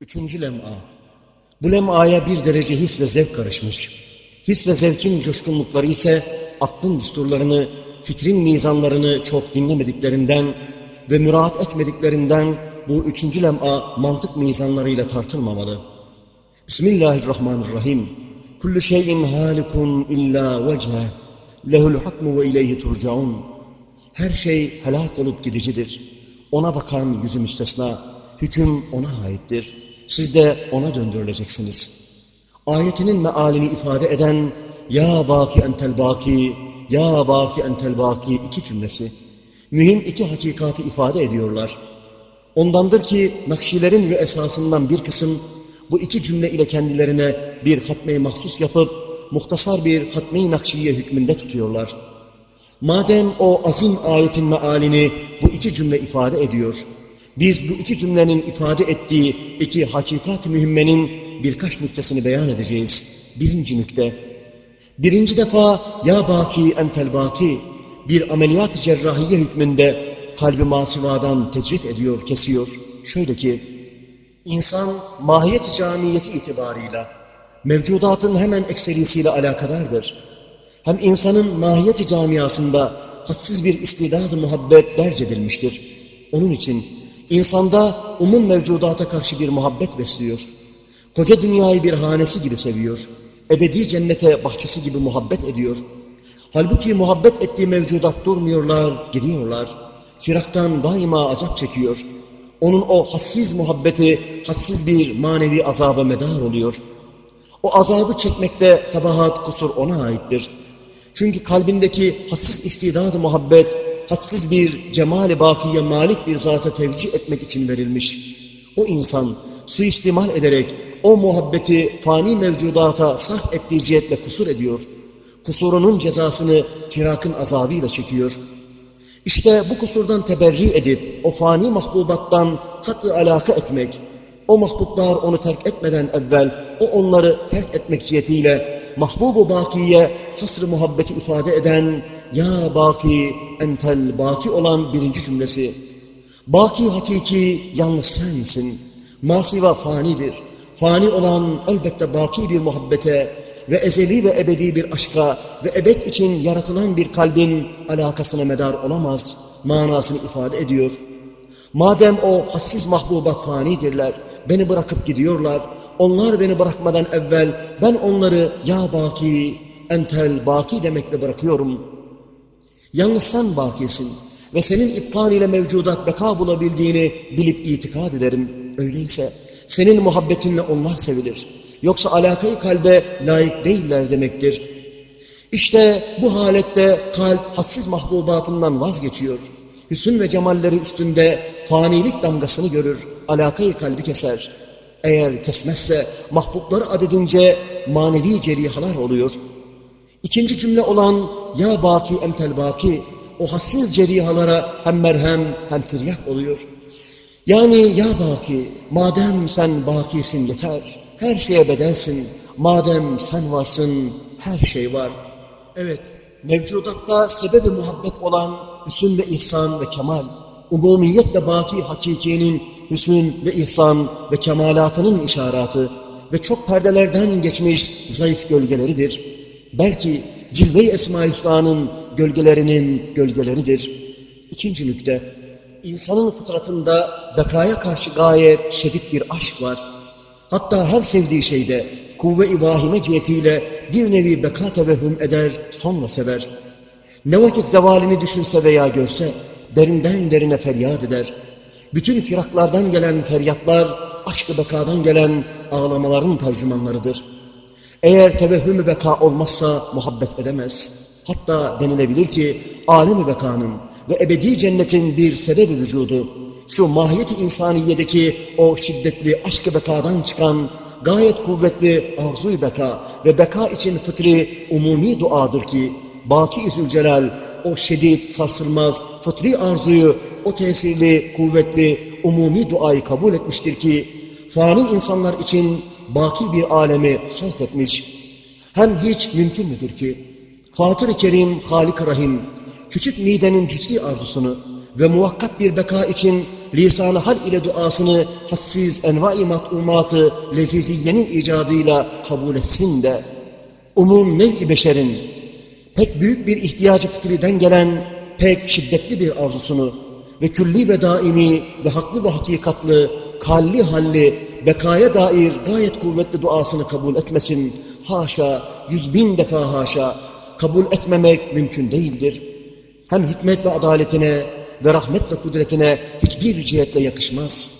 Üçüncü lem'a. Bu lem'aya bir derece his ve zevk karışmış. His ve zevkin coşkunlukları ise aklın düsturlarını, fikrin mizanlarını çok dinlemediklerinden ve müraat etmediklerinden bu üçüncü lem'a mantık mizanlarıyla tartılmamalı. Bismillahirrahmanirrahim. Kullu şeyin halikun illa vecheh. Lehul hukmu ve ileyhi turcaun. Her şey helak olup gidicidir. Ona bakan yüzü müstesna. Hüküm ona aittir. Siz de ona döndürüleceksiniz. Ayetinin mealini ifade eden Ya baki entel baki, Ya baki entel baki iki cümlesi. Mühim iki hakikati ifade ediyorlar. Ondandır ki Nakşilerin ve esasından bir kısım bu iki cümle ile kendilerine bir hatme-i mahsus yapıp muhtasar bir hatme-i nakşiye hükmünde tutuyorlar. Madem o azim ayetin mealini bu iki cümle ifade ediyor, biz bu iki cümlenin ifade ettiği iki hakikat-ı mühimmenin birkaç nüktesini beyan edeceğiz. Birinci nükte, birinci defa ya baki entel baki bir ameliyat cerrahiye hükmünde kalbi masivadan tecrit ediyor, kesiyor. Şöyle ki, insan mahiyet camiyeti itibarıyla mevcudatın hemen ekserisiyle alakadardır. Hem insanın mahiyet camiasında hassiz bir istidad-ı muhabbet derc edilmiştir. Onun için insanda umum mevcudata karşı bir muhabbet besliyor. Koca dünyayı bir hanesi gibi seviyor. Ebedi cennete bahçesi gibi muhabbet ediyor. Halbuki muhabbet ettiği mevcudat durmuyorlar, gidiyorlar. Firaktan daima azap çekiyor. Onun o hassiz muhabbeti, hassiz bir manevi azaba medar oluyor. O azabı çekmekte kabahat, kusur ona aittir. Çünkü kalbindeki hassiz istidad-ı muhabbet, hadsiz bir cemal-i bakiye malik bir zata tevcih etmek için verilmiş. O insan suistimal ederek o muhabbeti fani mevcudata sarf ettiği cihetle kusur ediyor. Kusurunun cezasını firakın azabıyla çekiyor. İşte bu kusurdan teberri edip o fani mahbubattan katı alaka etmek, o mahbublar onu terk etmeden evvel o onları terk etmek cihetiyle mahbubu bakiye hasr-ı muhabbeti ifade eden ya baki entel baki olan birinci cümlesi. Baki hakiki yalnız sensin. Masiva fanidir. Fani olan elbette baki bir muhabbete ve ezeli ve ebedi bir aşka ve ebed için yaratılan bir kalbin alakasına medar olamaz manasını ifade ediyor. Madem o hassiz mahbubat fanidirler, beni bırakıp gidiyorlar, onlar beni bırakmadan evvel ben onları ya baki, entel baki demekle bırakıyorum. Yalnız sen bakisin ve senin ifkan ile mevcudat beka bulabildiğini bilip itikad ederim. Öyleyse senin muhabbetinle onlar sevilir. Yoksa alakayı kalbe layık değiller demektir. İşte bu halette kalp hassiz mahbubatından vazgeçiyor. Hüsün ve cemalleri üstünde fanilik damgasını görür, alakayı kalbi keser. Eğer kesmezse mahbubları adedince manevi cerihalar oluyor. İkinci cümle olan ya baki emtel baki o hassiz cerihalara hem merhem hem tiryak oluyor. Yani ya baki madem sen bakisin yeter her şeye bedelsin madem sen varsın her şey var. Evet mevcudatta sebebi muhabbet olan hüsün ve ihsan ve kemal umumiyetle baki hakikiyenin hüsün ve ihsan ve kemalatının işaratı ve çok perdelerden geçmiş zayıf gölgeleridir. Belki cilve-i Esma-i Hüsna'nın gölgelerinin gölgeleridir. İkinci nükte, insanın fıtratında bekaya karşı gayet şedid bir aşk var. Hatta her sevdiği şeyde kuvve-i vahime cihetiyle bir nevi beka tevehhüm eder, sonra sever. Ne vakit zevalini düşünse veya görse, derinden derine feryat eder. Bütün firaklardan gelen feryatlar, aşk-ı bekadan gelen ağlamaların tercümanlarıdır. Eğer tevehhüm-ü beka olmazsa muhabbet edemez. Hatta denilebilir ki alem-i bekanın ve ebedi cennetin bir sebebi vücudu, şu mahiyeti insaniyedeki o şiddetli aşk-ı bekadan çıkan gayet kuvvetli arzu beka ve beka için fıtri umumi duadır ki Baki Zülcelal o şiddet, sarsılmaz, fıtri arzuyu, o tesirli, kuvvetli, umumi duayı kabul etmiştir ki, fani insanlar için baki bir alemi halk etmiş. Hem hiç mümkün müdür ki, Fatır-ı Kerim, Halik-i Rahim, küçük midenin cüz'i arzusunu ve muvakkat bir beka için lisan-ı hal ile duasını hassiz enva-i mat'umatı leziziyenin icadıyla kabul etsin de umum nev-i beşerin pek büyük bir ihtiyacı fitriden gelen pek şiddetli bir arzusunu ve külli ve daimi ve haklı ve hakikatlı, kalli halli, bekaya dair gayet kuvvetli duasını kabul etmesin. Haşa, yüz bin defa haşa, kabul etmemek mümkün değildir. Hem hikmet ve adaletine ve rahmet ve kudretine hiçbir cihetle yakışmaz.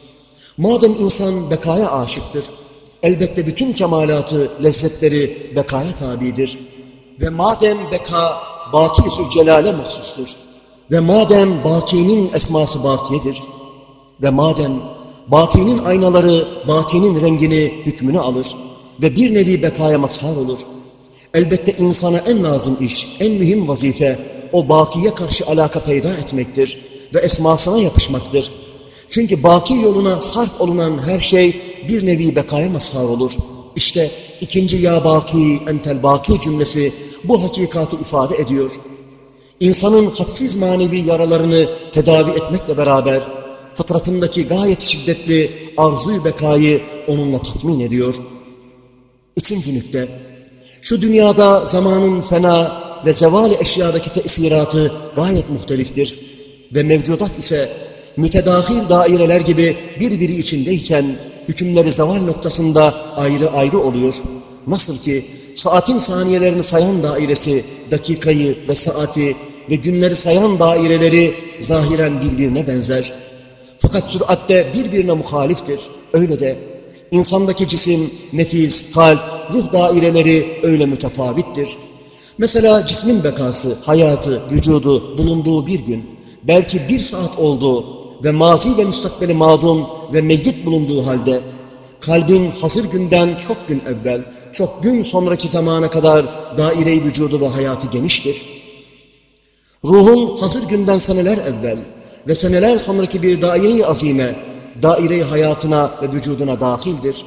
Madem insan bekaya aşıktır, elbette bütün kemalatı, lezzetleri bekaya tabidir. Ve madem beka baki Zülcelal'e mahsustur ve madem bakinin esması bakiyedir ve madem bakinin aynaları bakinin rengini, hükmünü alır ve bir nevi bekaya mazhar olur, elbette insana en lazım iş, en mühim vazife o bakiye karşı alaka peyda etmektir ve esmasına yapışmaktır. Çünkü baki yoluna sarf olunan her şey bir nevi bekaya mazhar olur. İşte ikinci ya baki, entel baki cümlesi bu hakikatı ifade ediyor. İnsanın hadsiz manevi yaralarını tedavi etmekle beraber fıtratındaki gayet şiddetli arzu bekayı onunla tatmin ediyor. Üçüncü nükte, şu dünyada zamanın fena ve zevali eşyadaki tesiratı gayet muhteliftir ve mevcudat ise mütedahil daireler gibi birbiri içindeyken hükümleri zeval noktasında ayrı ayrı oluyor. Nasıl ki saatin saniyelerini sayan dairesi, dakikayı ve saati ve günleri sayan daireleri zahiren birbirine benzer. Fakat süratte birbirine muhaliftir. Öyle de insandaki cisim, nefis, kalp, ruh daireleri öyle mütefavittir. Mesela cismin bekası, hayatı, vücudu bulunduğu bir gün, belki bir saat olduğu ve mazi ve müstakbeli mağdum ve meyyit bulunduğu halde, kalbin hazır günden çok gün evvel, çok gün sonraki zamana kadar daire-i vücudu ve hayatı geniştir. Ruhun hazır günden seneler evvel ve seneler sonraki bir daire-i azime, daire-i hayatına ve vücuduna dahildir.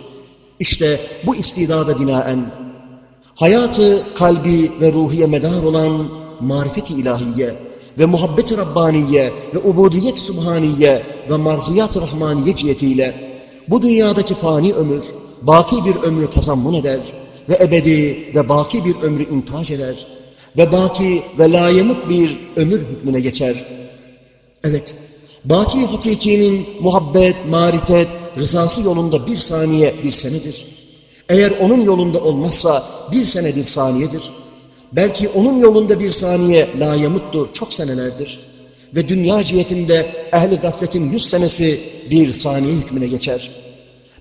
İşte bu istidada binaen, hayatı, kalbi ve ruhiye medar olan marifet-i ilahiye ve muhabbet-i Rabbaniye ve ubudiyet subhaniye ve marziyat-ı rahmaniye cihetiyle bu dünyadaki fani ömür, baki bir ömrü tazammun eder ve ebedi ve baki bir ömrü intac eder ve baki ve layımık bir ömür hükmüne geçer. Evet, baki hakikinin muhabbet, marifet, rızası yolunda bir saniye bir senedir. Eğer onun yolunda olmazsa bir sene bir saniyedir. Belki onun yolunda bir saniye layamuttur, çok senelerdir. Ve dünya cihetinde ehli gafletin yüz senesi bir saniye hükmüne geçer.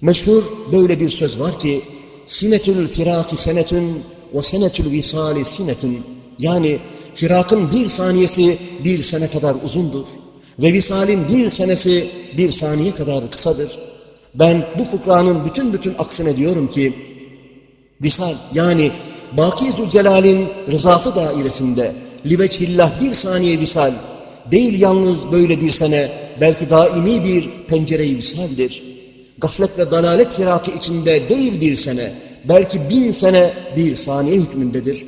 Meşhur böyle bir söz var ki, Sinetül firaki senetün ve senetül visali sinetün. Yani firakın bir saniyesi bir sene kadar uzundur. Ve visalin bir senesi bir saniye kadar kısadır. Ben bu fıkranın bütün bütün aksine diyorum ki, visal yani Baki Zülcelal'in rızası dairesinde liveçhillah bir saniye visal, değil yalnız böyle bir sene, belki daimi bir pencere-i visaldir. Gaflet ve dalalet firakı içinde değil bir sene, belki bin sene bir saniye hükmündedir.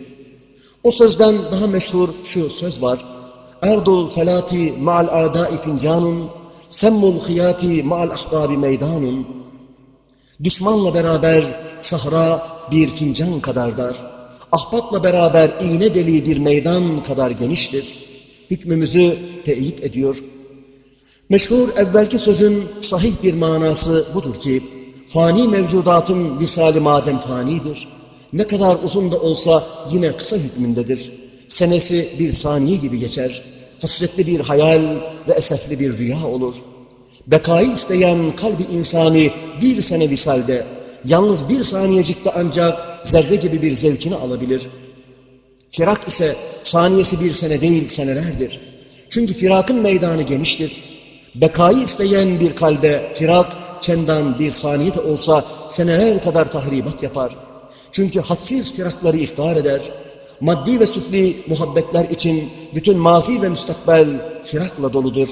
O sözden daha meşhur şu söz var. Erdul felati ma'al a'dai fincanun, semmul hiyati ma'al ahbabi meydanun. Düşmanla beraber sahra bir fincan kadar dar. Ahbapla beraber iğne deliği bir meydan kadar geniştir. Hükmümüzü teyit ediyor. Meşhur evvelki sözün sahih bir manası budur ki, fani mevcudatın visali madem fanidir, ne kadar uzun da olsa yine kısa hükmündedir. Senesi bir saniye gibi geçer. Hasretli bir hayal ve esefli bir rüya olur. Bekayı isteyen kalbi insani bir sene visalde, yalnız bir saniyecikte ancak zerre gibi bir zevkini alabilir. Firak ise saniyesi bir sene değil senelerdir. Çünkü firakın meydanı geniştir. Bekayı isteyen bir kalbe firak çendan bir saniye de olsa seneler kadar tahribat yapar. Çünkü hassiz firakları ihtar eder. Maddi ve süfli muhabbetler için bütün mazi ve müstakbel firakla doludur.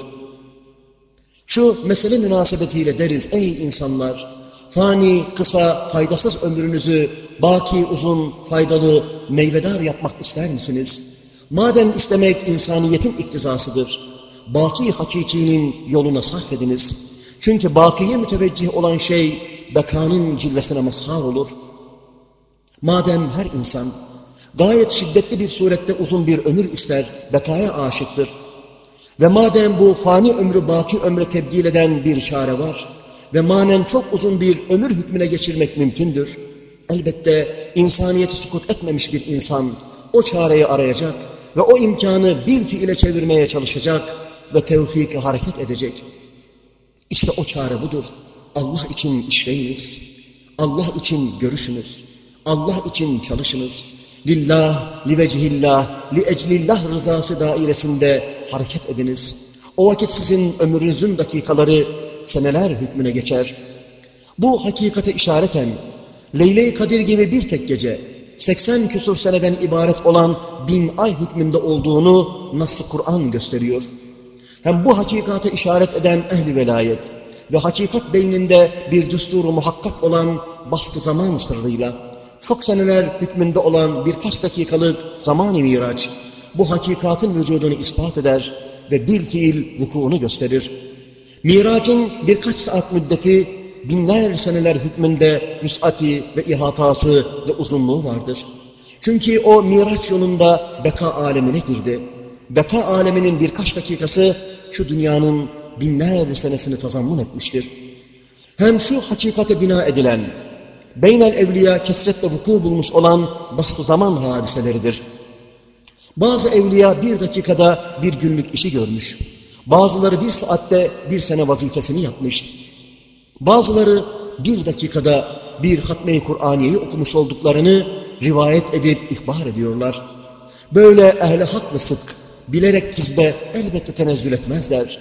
Şu mesele münasebetiyle deriz ey insanlar, fani, kısa, faydasız ömrünüzü baki, uzun, faydalı, meyvedar yapmak ister misiniz? Madem istemek insaniyetin iktizasıdır, baki hakikinin yoluna sarf ediniz. Çünkü bakiye müteveccih olan şey bekanın cilvesine mazhar olur. Madem her insan gayet şiddetli bir surette uzun bir ömür ister, bekaya aşıktır. Ve madem bu fani ömrü baki ömre tebdil eden bir çare var ve manen çok uzun bir ömür hükmüne geçirmek mümkündür. Elbette insaniyeti sukut etmemiş bir insan o çareyi arayacak ve o imkanı bir fiile çevirmeye çalışacak ve tevfik hareket edecek. İşte o çare budur. Allah için işleyiniz. Allah için görüşünüz. Allah için çalışınız. Lillah, livecihillah, lieclillah rızası dairesinde hareket ediniz. O vakit sizin ömrünüzün dakikaları seneler hükmüne geçer. Bu hakikate işareten Leyle-i Kadir gibi bir tek gece 80 küsur seneden ibaret olan bin ay hükmünde olduğunu Nas-ı Kur'an gösteriyor. Hem bu hakikate işaret eden ehli velayet ve hakikat beyninde bir düsturu muhakkak olan bastı zaman sırrıyla çok seneler hükmünde olan birkaç dakikalık zaman-ı miraç bu hakikatın vücudunu ispat eder ve bir fiil vukuunu gösterir. Miracın birkaç saat müddeti binler seneler hükmünde vüs'ati ve ihatası ve uzunluğu vardır. Çünkü o miraç yolunda beka alemine girdi. Beka aleminin birkaç dakikası şu dünyanın binler senesini tazammun etmiştir. Hem şu hakikate bina edilen, beynel evliya kesretle vuku bulmuş olan bastı zaman hadiseleridir. Bazı evliya bir dakikada bir günlük işi görmüş. Bazıları bir saatte bir sene vazifesini yapmış. Bazıları bir dakikada bir hatme-i Kur'aniyeyi okumuş olduklarını rivayet edip ihbar ediyorlar. Böyle ehli hak ve sıdk, bilerek kizbe elbette tenezzül etmezler.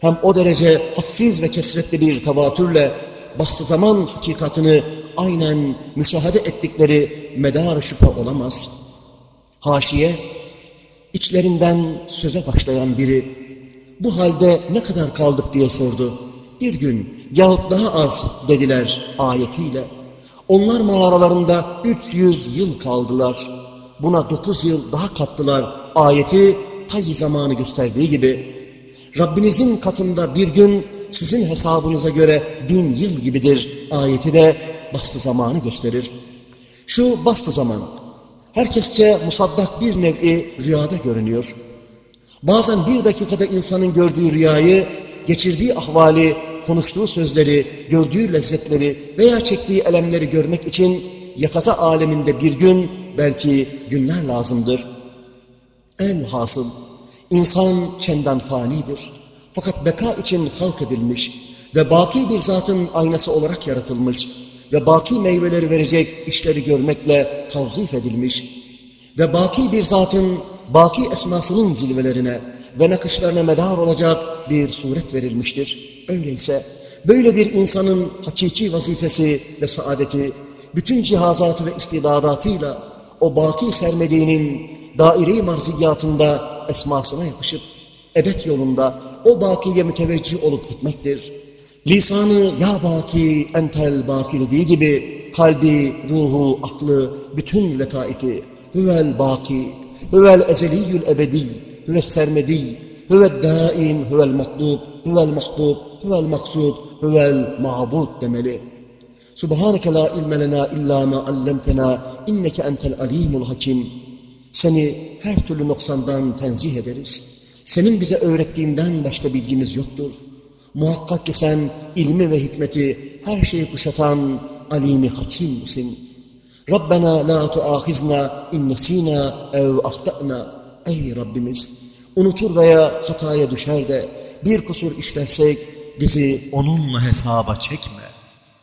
Hem o derece hadsiz ve kesretli bir tevatürle bastı zaman hakikatını aynen müşahede ettikleri medar şüphe olamaz. Haşiye, içlerinden söze başlayan biri, bu halde ne kadar kaldık diye sordu. Bir gün yahut daha az dediler ayetiyle. Onlar mağaralarında 300 yıl kaldılar. Buna 9 yıl daha kattılar ayeti hayy zamanı gösterdiği gibi. Rabbinizin katında bir gün sizin hesabınıza göre bin yıl gibidir ayeti de bastı zamanı gösterir. Şu bastı zaman herkesçe musaddak bir nevi rüyada görünüyor. Bazen bir dakikada insanın gördüğü rüyayı, geçirdiği ahvali, konuştuğu sözleri, gördüğü lezzetleri veya çektiği elemleri görmek için yakaza aleminde bir gün, belki günler lazımdır. En hasıl, insan çenden fanidir. Fakat beka için halk edilmiş ve baki bir zatın aynası olarak yaratılmış ve baki meyveleri verecek işleri görmekle tavzif edilmiş ve baki bir zatın baki esmasının cilvelerine ve nakışlarına medar olacak bir suret verilmiştir. Öyleyse böyle bir insanın hakiki vazifesi ve saadeti bütün cihazatı ve istidadatıyla o baki sermediğinin daire-i marziyatında esmasına yapışıp ebed yolunda o bakiye müteveccih olup gitmektir. Lisanı ya baki entel baki dediği gibi kalbi, ruhu, aklı, bütün letaifi huvel baki, huvel ezeliyyül ebedi, huvel sermedi, huvel daim, huvel matlub, huvel mahbub, huvel maksud, huvel ma'bud demeli. Subhaneke la ilme illa ma allemtena inneke entel alimul hakim. Seni her türlü noksandan tenzih ederiz. Senin bize öğrettiğinden başka bilgimiz yoktur. Muhakkak ki sen ilmi ve hikmeti her şeyi kuşatan alimi hakim misin? Rabbena la tuahizna in nesina ev ahtana. Ey Rabbimiz! Unutur veya hataya düşer de bir kusur işlersek bizi onunla hesaba çekme.